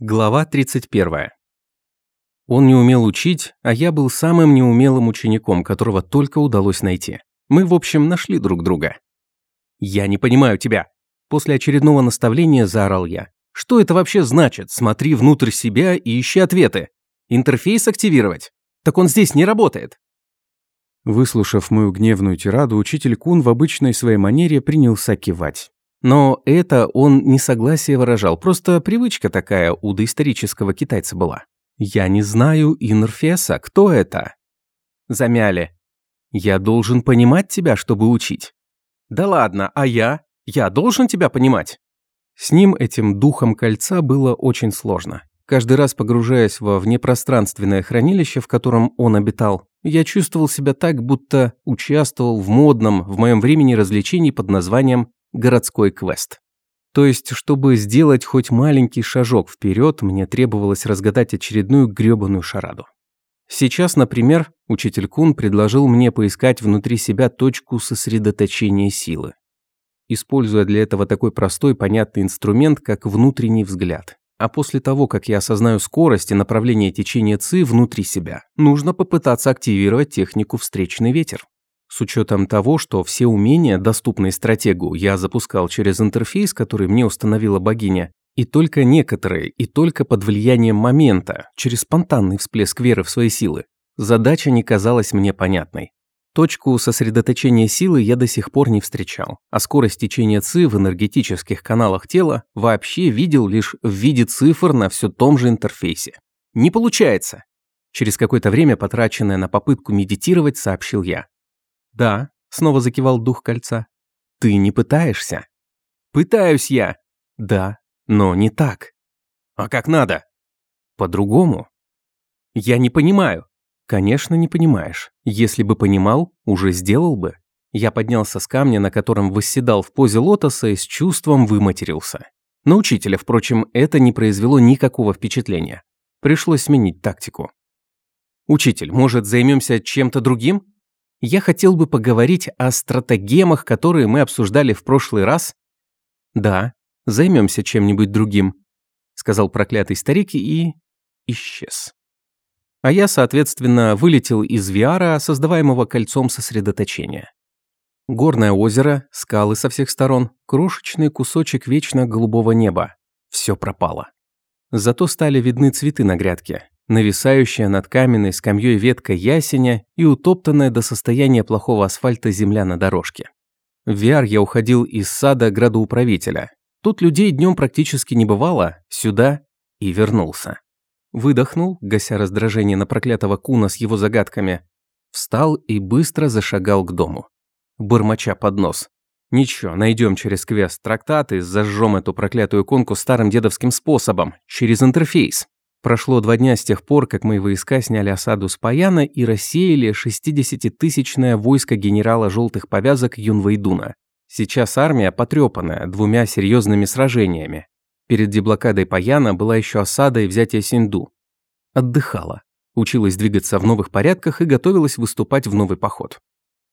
Глава 31. Он не умел учить, а я был самым неумелым учеником, которого только удалось найти. Мы, в общем, нашли друг друга. «Я не понимаю тебя!» После очередного наставления заорал я. «Что это вообще значит? Смотри внутрь себя и ищи ответы. Интерфейс активировать? Так он здесь не работает!» Выслушав мою гневную тираду, учитель Кун в обычной своей манере принялся кивать. Но это он не согласие выражал, просто привычка такая у доисторического китайца была. «Я не знаю Инерфеса, кто это?» Замяли. «Я должен понимать тебя, чтобы учить». «Да ладно, а я? Я должен тебя понимать?» С ним, этим духом кольца, было очень сложно. Каждый раз погружаясь во внепространственное хранилище, в котором он обитал, я чувствовал себя так, будто участвовал в модном в моем времени развлечении под названием городской квест. То есть, чтобы сделать хоть маленький шажок вперед, мне требовалось разгадать очередную грёбаную шараду. Сейчас, например, учитель Кун предложил мне поискать внутри себя точку сосредоточения силы, используя для этого такой простой понятный инструмент, как внутренний взгляд. А после того, как я осознаю скорость и направление течения ЦИ внутри себя, нужно попытаться активировать технику «встречный ветер». С учетом того, что все умения, доступные стратегу, я запускал через интерфейс, который мне установила богиня, и только некоторые, и только под влиянием момента, через спонтанный всплеск веры в свои силы, задача не казалась мне понятной. Точку сосредоточения силы я до сих пор не встречал, а скорость течения ЦИ в энергетических каналах тела вообще видел лишь в виде цифр на все том же интерфейсе. Не получается. Через какое-то время, потраченное на попытку медитировать, сообщил я. «Да», — снова закивал дух кольца. «Ты не пытаешься?» «Пытаюсь я!» «Да, но не так». «А как надо?» «По-другому». «Я не понимаю». «Конечно, не понимаешь. Если бы понимал, уже сделал бы». Я поднялся с камня, на котором восседал в позе лотоса и с чувством выматерился. На учителя, впрочем, это не произвело никакого впечатления. Пришлось сменить тактику. «Учитель, может, займемся чем-то другим?» Я хотел бы поговорить о стратегемах, которые мы обсуждали в прошлый раз. Да, займемся чем-нибудь другим, сказал проклятый старик и исчез. А я, соответственно, вылетел из VR, создаваемого кольцом сосредоточения. Горное озеро, скалы со всех сторон, крошечный кусочек вечно голубого неба. Все пропало. Зато стали видны цветы на грядке, нависающая над каменной скамьей ветка ясеня и утоптанная до состояния плохого асфальта земля на дорожке. В VR я уходил из сада градоуправителя. Тут людей днем практически не бывало, сюда и вернулся. Выдохнул, гася раздражение на проклятого куна с его загадками. Встал и быстро зашагал к дому. Бормоча под нос. Ничего, найдем через квест трактаты, зажжем эту проклятую иконку старым дедовским способом, через интерфейс. Прошло два дня с тех пор, как мои войска сняли осаду с Паяна и рассеяли 60-тысячное войско генерала желтых повязок Юнвейдуна. Сейчас армия потрепанная двумя серьезными сражениями. Перед деблокадой Паяна была еще осада и взятие Синду. Отдыхала. Училась двигаться в новых порядках и готовилась выступать в новый поход.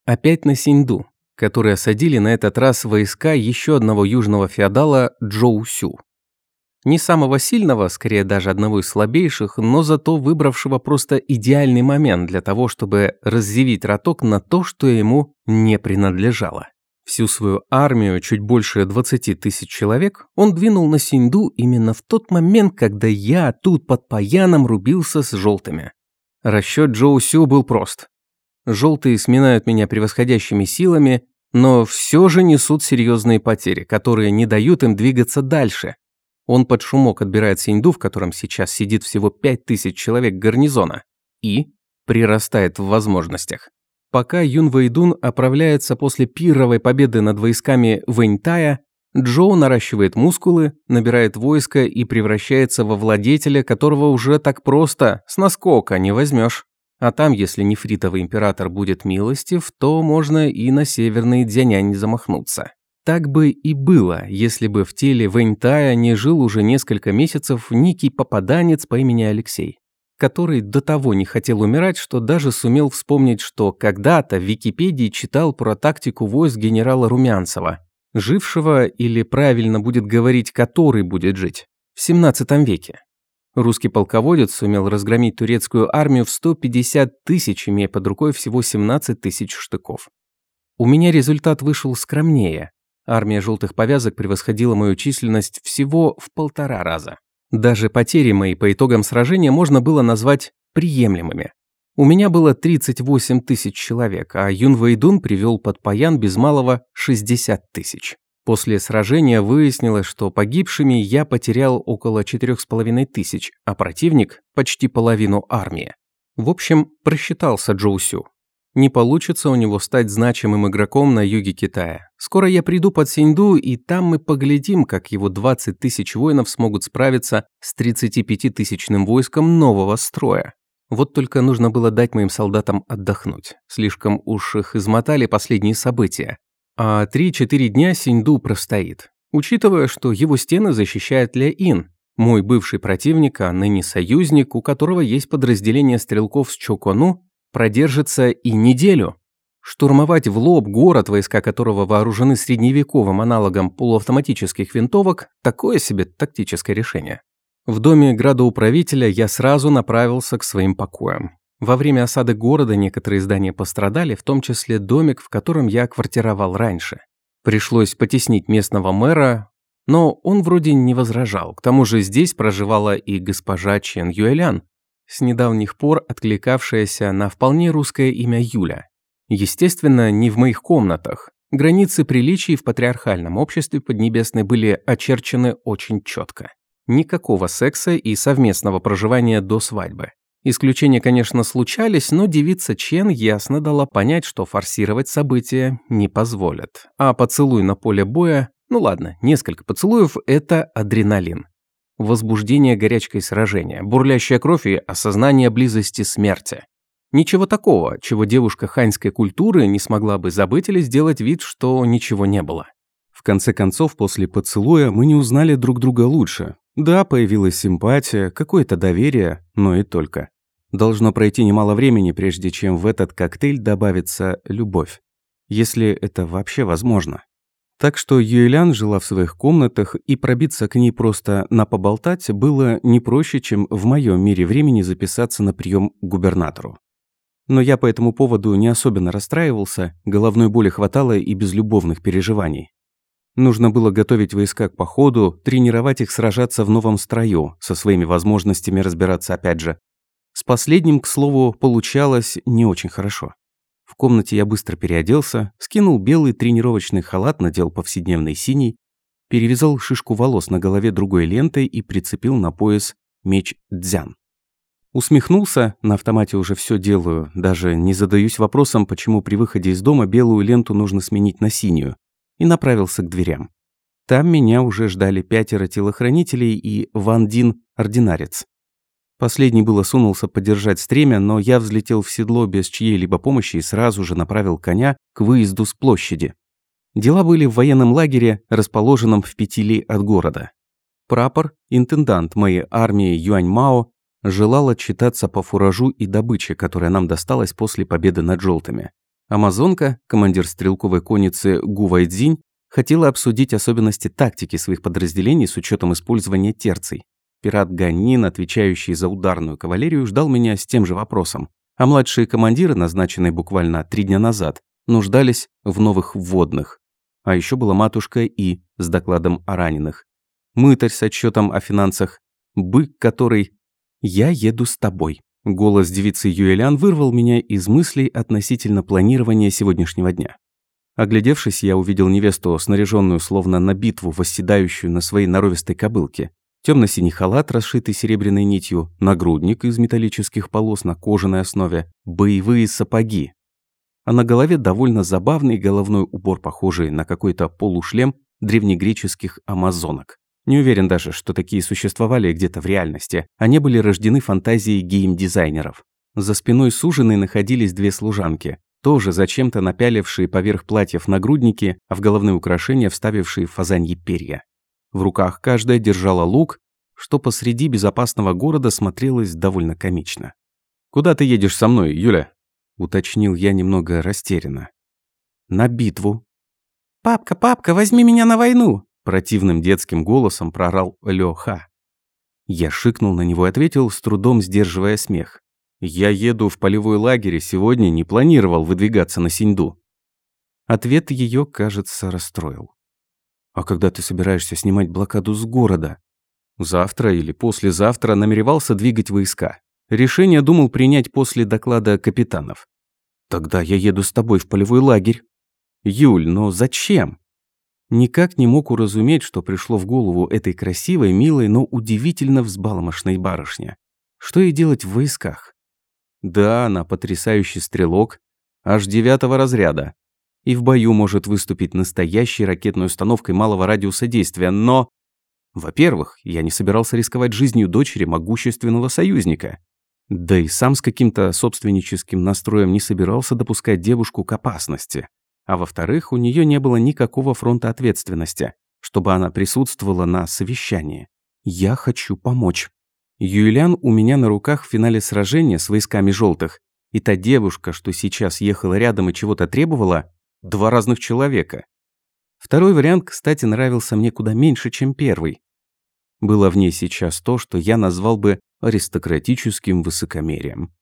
Опять на Синду, которые осадили на этот раз войска еще одного южного феодала Джоу Сю. Не самого сильного, скорее даже одного из слабейших, но зато выбравшего просто идеальный момент для того, чтобы разъявить роток на то, что ему не принадлежало. Всю свою армию, чуть больше 20 тысяч человек, он двинул на Синду именно в тот момент, когда я тут под Паяном рубился с желтыми. Расчет Джоу Сю был прост. Желтые сминают меня превосходящими силами, но все же несут серьезные потери, которые не дают им двигаться дальше, он под шумок отбирает Синьду, в котором сейчас сидит всего 5000 человек гарнизона, и прирастает в возможностях. Пока Юн Вэйдун оправляется после пирровой победы над войсками Вэньтая, Джоу наращивает мускулы, набирает войско и превращается во владетеля, которого уже так просто, с наскока, не возьмешь. А там, если нефритовый император будет милостив, то можно и на северный Дзянянь замахнуться. Так бы и было, если бы в теле Вэньтая не жил уже несколько месяцев некий попаданец по имени Алексей, который до того не хотел умирать, что даже сумел вспомнить, что когда-то в Википедии читал про тактику войск генерала Румянцева, жившего, или правильно будет говорить, который будет жить, в 17 веке. Русский полководец сумел разгромить турецкую армию в 150 тысяч, имея под рукой всего 17 тысяч штыков. У меня результат вышел скромнее. Армия желтых повязок превосходила мою численность всего в полтора раза. Даже потери мои по итогам сражения можно было назвать приемлемыми. У меня было 38 тысяч человек, а Юн Вэйдун привел под Паян без малого 60 тысяч. После сражения выяснилось, что погибшими я потерял около четырех с половиной тысяч, а противник – почти половину армии. В общем, просчитался Джоу Сю. Не получится у него стать значимым игроком на юге Китая. Скоро я приду под Синьду, и там мы поглядим, как его 20 тысяч воинов смогут справиться с 35-тысячным войском нового строя. Вот только нужно было дать моим солдатам отдохнуть. Слишком уж их измотали последние события. А 3-4 дня Синьду простоит. Учитывая, что его стены защищает Ля Ин, мой бывший противник, а ныне союзник, у которого есть подразделение стрелков с Чокону, продержится и неделю. Штурмовать в лоб город, войска которого вооружены средневековым аналогом полуавтоматических винтовок – такое себе тактическое решение. В доме градоуправителя я сразу направился к своим покоям. Во время осады города некоторые здания пострадали, в том числе домик, в котором я квартировал раньше. Пришлось потеснить местного мэра, но он вроде не возражал. К тому же здесь проживала и госпожа Чен Юэлян, с недавних пор откликавшаяся на вполне русское имя Юля. Естественно, не в моих комнатах. Границы приличий в патриархальном обществе Поднебесной были очерчены очень четко. Никакого секса и совместного проживания до свадьбы. Исключения, конечно, случались, но девица Чен ясно дала понять, что форсировать события не позволят. А поцелуй на поле боя, ну ладно, несколько поцелуев – это адреналин. Возбуждение горячкой сражения, бурлящая кровь и осознание близости смерти. Ничего такого, чего девушка ханьской культуры не смогла бы забыть или сделать вид, что ничего не было. В конце концов, после поцелуя мы не узнали друг друга лучше. Да, появилась симпатия, какое-то доверие, но и только. Должно пройти немало времени, прежде чем в этот коктейль добавится любовь. Если это вообще возможно. Так что Юэлян жила в своих комнатах, и пробиться к ней просто на поболтать было не проще, чем в моем мире времени записаться на прием к губернатору. Но я по этому поводу не особенно расстраивался, головной боли хватало и без любовных переживаний. Нужно было готовить войска к походу, тренировать их сражаться в новом строю, со своими возможностями разбираться опять же. С последним, к слову, получалось не очень хорошо. В комнате я быстро переоделся, скинул белый тренировочный халат, надел повседневный синий, перевязал шишку волос на голове другой лентой и прицепил на пояс меч дзян. Усмехнулся, на автомате уже все делаю, даже не задаюсь вопросом, почему при выходе из дома белую ленту нужно сменить на синюю и направился к дверям. Там меня уже ждали пятеро телохранителей и Ван Дин, ординарец. Последний было сунулся подержать стремя, но я взлетел в седло без чьей-либо помощи и сразу же направил коня к выезду с площади. Дела были в военном лагере, расположенном в пяти ли от города. Прапор, интендант моей армии Юань Мао, желал отчитаться по фуражу и добыче, которая нам досталась после победы над желтыми. Амазонка, командир стрелковой конницы Гу Вайдзинь, хотела обсудить особенности тактики своих подразделений с учетом использования терций. Пират Ганнин, отвечающий за ударную кавалерию, ждал меня с тем же вопросом. А младшие командиры, назначенные буквально три дня назад, нуждались в новых вводных. А еще была матушка И с докладом о раненых. Мытарь с отчетом о финансах. Бык, который «Я еду с тобой». Голос девицы Юэлян вырвал меня из мыслей относительно планирования сегодняшнего дня. Оглядевшись, я увидел невесту, снаряженную словно на битву, восседающую на своей норовистой кобылке. Темно-синий халат, расшитый серебряной нитью, нагрудник из металлических полос на кожаной основе, боевые сапоги. А на голове довольно забавный головной убор, похожий на какой-то полушлем древнегреческих амазонок. Не уверен даже, что такие существовали где-то в реальности. Они были рождены фантазией гейм-дизайнеров. За спиной суженой находились две служанки, тоже зачем-то напялившие поверх платьев нагрудники, а в головные украшения вставившие фазаньи перья. В руках каждая держала лук, что посреди безопасного города смотрелось довольно комично. «Куда ты едешь со мной, Юля?» – уточнил я немного растерянно. «На битву». «Папка, папка, возьми меня на войну!» Противным детским голосом прорал Лёха. Я шикнул на него и ответил, с трудом сдерживая смех. «Я еду в полевой лагерь и сегодня не планировал выдвигаться на Синьду». Ответ ее, кажется, расстроил. «А когда ты собираешься снимать блокаду с города?» Завтра или послезавтра намеревался двигать войска. Решение думал принять после доклада капитанов. «Тогда я еду с тобой в полевой лагерь». «Юль, но зачем?» Никак не мог уразуметь, что пришло в голову этой красивой, милой, но удивительно взбалмошной барышне. Что ей делать в войсках? Да, она потрясающий стрелок, аж девятого разряда. И в бою может выступить настоящей ракетной установкой малого радиуса действия, но... Во-первых, я не собирался рисковать жизнью дочери могущественного союзника. Да и сам с каким-то собственническим настроем не собирался допускать девушку к опасности. А во-вторых, у нее не было никакого фронта ответственности, чтобы она присутствовала на совещании. Я хочу помочь. Юлиан у меня на руках в финале сражения с войсками желтых, и та девушка, что сейчас ехала рядом и чего-то требовала, два разных человека. Второй вариант, кстати, нравился мне куда меньше, чем первый. Было в ней сейчас то, что я назвал бы аристократическим высокомерием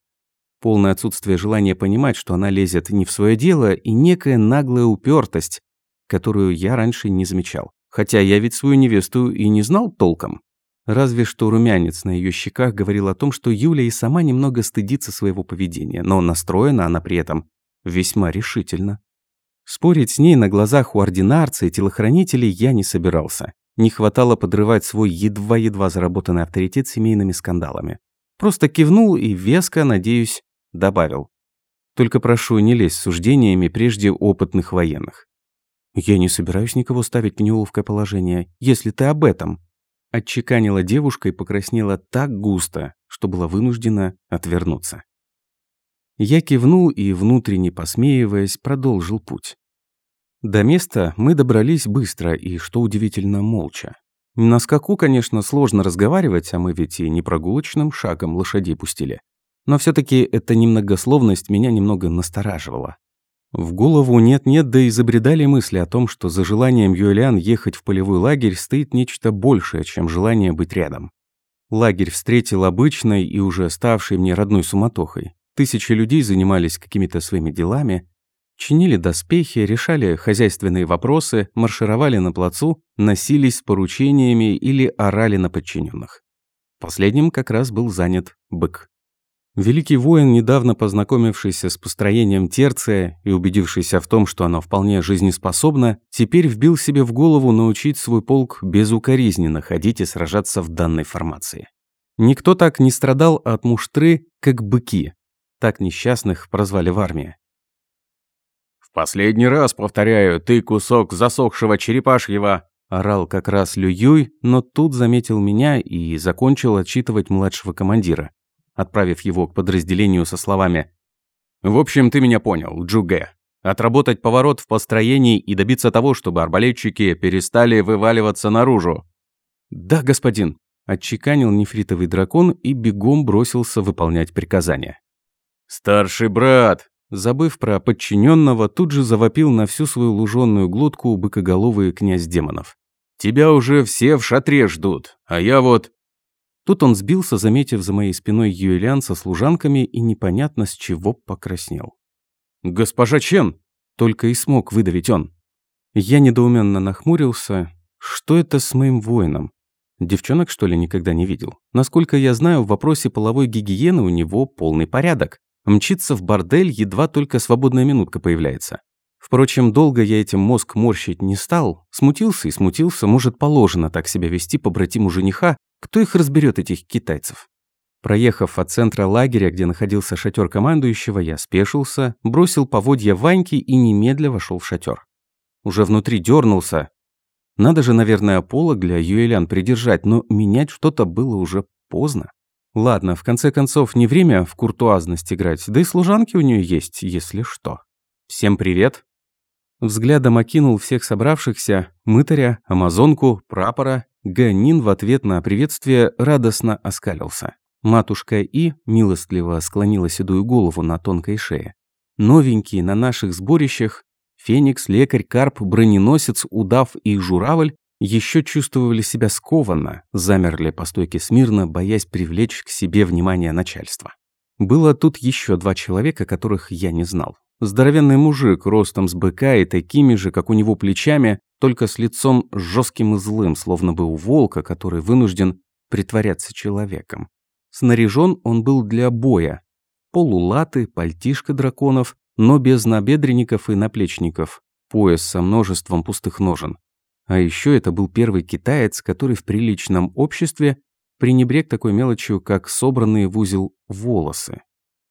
полное отсутствие желания понимать, что она лезет не в свое дело, и некая наглая упертость, которую я раньше не замечал. Хотя я ведь свою невесту и не знал толком. Разве что румянец на ее щеках говорил о том, что Юля и сама немного стыдится своего поведения, но настроена она при этом весьма решительно. Спорить с ней на глазах у ординарца и телохранителей я не собирался. Не хватало подрывать свой едва-едва заработанный авторитет семейными скандалами. Просто кивнул и веско, надеюсь, добавил. Только прошу, не лезь с суждениями прежде опытных военных. Я не собираюсь никого ставить в неловкое положение, если ты об этом. Отчеканила девушка и покраснела так густо, что была вынуждена отвернуться. Я кивнул и, внутренне посмеиваясь, продолжил путь. До места мы добрались быстро и, что удивительно, молча. На скаку, конечно, сложно разговаривать, а мы ведь и не прогулочным шагом лошадей пустили. Но все таки эта немногословность меня немного настораживала. В голову нет-нет, да и забредали мысли о том, что за желанием Юэлиан ехать в полевой лагерь стоит нечто большее, чем желание быть рядом. Лагерь встретил обычной и уже ставшей мне родной суматохой. Тысячи людей занимались какими-то своими делами, чинили доспехи, решали хозяйственные вопросы, маршировали на плацу, носились с поручениями или орали на подчиненных. Последним как раз был занят бык. Великий воин, недавно познакомившийся с построением Терция и убедившийся в том, что оно вполне жизнеспособно, теперь вбил себе в голову научить свой полк безукоризненно ходить и сражаться в данной формации. Никто так не страдал от муштры, как быки. Так несчастных прозвали в армии. «В последний раз, повторяю, ты кусок засохшего черепашьего!» Орал как раз Лююй, но тут заметил меня и закончил отчитывать младшего командира отправив его к подразделению со словами «В общем, ты меня понял, Джуге. Отработать поворот в построении и добиться того, чтобы арбалетчики перестали вываливаться наружу». «Да, господин», – отчеканил нефритовый дракон и бегом бросился выполнять приказания. «Старший брат!» Забыв про подчиненного, тут же завопил на всю свою луженную глотку быкоголовый князь демонов. «Тебя уже все в шатре ждут, а я вот...» Тут он сбился, заметив за моей спиной Юэлян со служанками и непонятно с чего покраснел. «Госпожа Чен!» — только и смог выдавить он. Я недоуменно нахмурился. Что это с моим воином? Девчонок, что ли, никогда не видел? Насколько я знаю, в вопросе половой гигиены у него полный порядок. Мчится в бордель, едва только свободная минутка появляется. Впрочем, долго я этим мозг морщить не стал. Смутился и смутился, может, положено так себя вести по братиму жениха. Кто их разберет, этих китайцев? Проехав от центра лагеря, где находился шатер командующего, я спешился, бросил поводья Ваньки и немедля вошел в шатер. Уже внутри дернулся. Надо же, наверное, полок для юэлян придержать, но менять что-то было уже поздно. Ладно, в конце концов, не время в куртуазность играть, да и служанки у нее есть, если что. Всем привет, Взглядом окинул всех собравшихся, мытаря, амазонку, прапора. Ганин в ответ на приветствие радостно оскалился. Матушка И милостливо склонила седую голову на тонкой шее. Новенькие на наших сборищах Феникс, лекарь, карп, броненосец, удав и журавль еще чувствовали себя скованно, замерли по стойке смирно, боясь привлечь к себе внимание начальства. Было тут еще два человека, которых я не знал. Здоровенный мужик, ростом с быка и такими же, как у него плечами, только с лицом жестким и злым, словно бы у волка, который вынужден притворяться человеком. Снаряжен он был для боя. Полулаты, пальтишка драконов, но без набедренников и наплечников, пояс со множеством пустых ножен. А еще это был первый китаец, который в приличном обществе пренебрег такой мелочью, как собранные в узел волосы.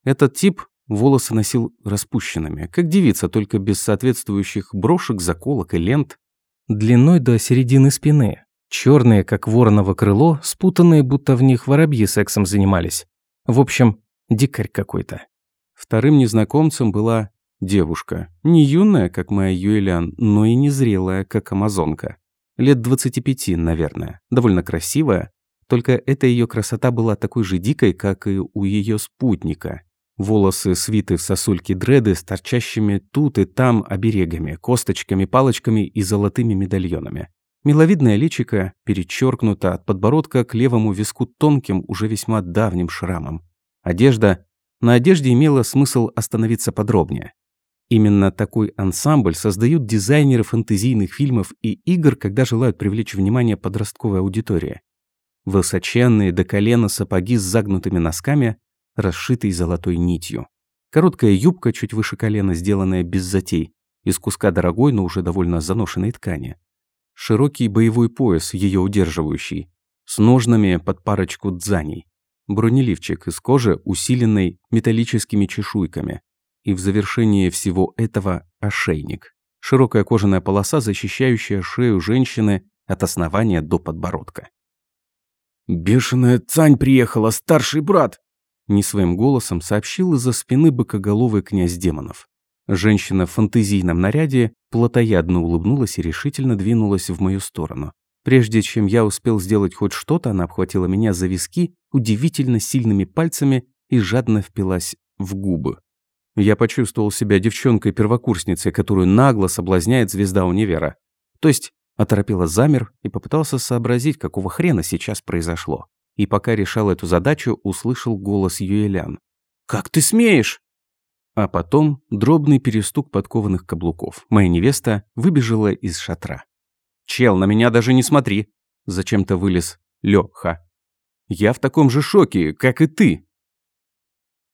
Этот тип волосы носил распущенными, как девица, только без соответствующих брошек, заколок и лент. Длиной до середины спины. Черные, как вороново крыло, спутанные, будто в них воробьи сексом занимались. В общем, дикарь какой-то. Вторым незнакомцем была Девушка. Не юная, как моя Юэлян, но и не зрелая, как амазонка. Лет 25, наверное. Довольно красивая. Только эта ее красота была такой же дикой, как и у ее спутника. Волосы свиты в сосульки дреды с торчащими тут и там оберегами, косточками, палочками и золотыми медальонами. Миловидное личико перечеркнуто от подбородка к левому виску тонким, уже весьма давним шрамом. Одежда... На одежде имело смысл остановиться подробнее. Именно такой ансамбль создают дизайнеры фэнтезийных фильмов и игр, когда желают привлечь внимание подростковой аудитории. Высоченные до колена сапоги с загнутыми носками, расшитые золотой нитью. Короткая юбка чуть выше колена, сделанная без затей, из куска дорогой, но уже довольно заношенной ткани. Широкий боевой пояс, ее удерживающий, с ножнами под парочку дзаней. Бронеливчик из кожи, усиленный металлическими чешуйками, и в завершении всего этого ошейник. Широкая кожаная полоса, защищающая шею женщины от основания до подбородка. «Бешеная Цань приехала, старший брат!» Не своим голосом сообщил из-за спины быкоголовый князь демонов. Женщина в фантазийном наряде плотоядно улыбнулась и решительно двинулась в мою сторону. Прежде чем я успел сделать хоть что-то, она обхватила меня за виски удивительно сильными пальцами и жадно впилась в губы. Я почувствовал себя девчонкой-первокурсницей, которую нагло соблазняет звезда универа. То есть оторопело замер и попытался сообразить, какого хрена сейчас произошло. И пока решал эту задачу, услышал голос Юэлян. «Как ты смеешь?» А потом дробный перестук подкованных каблуков. Моя невеста выбежала из шатра. «Чел, на меня даже не смотри!» Зачем-то вылез Лёха. «Я в таком же шоке, как и ты!»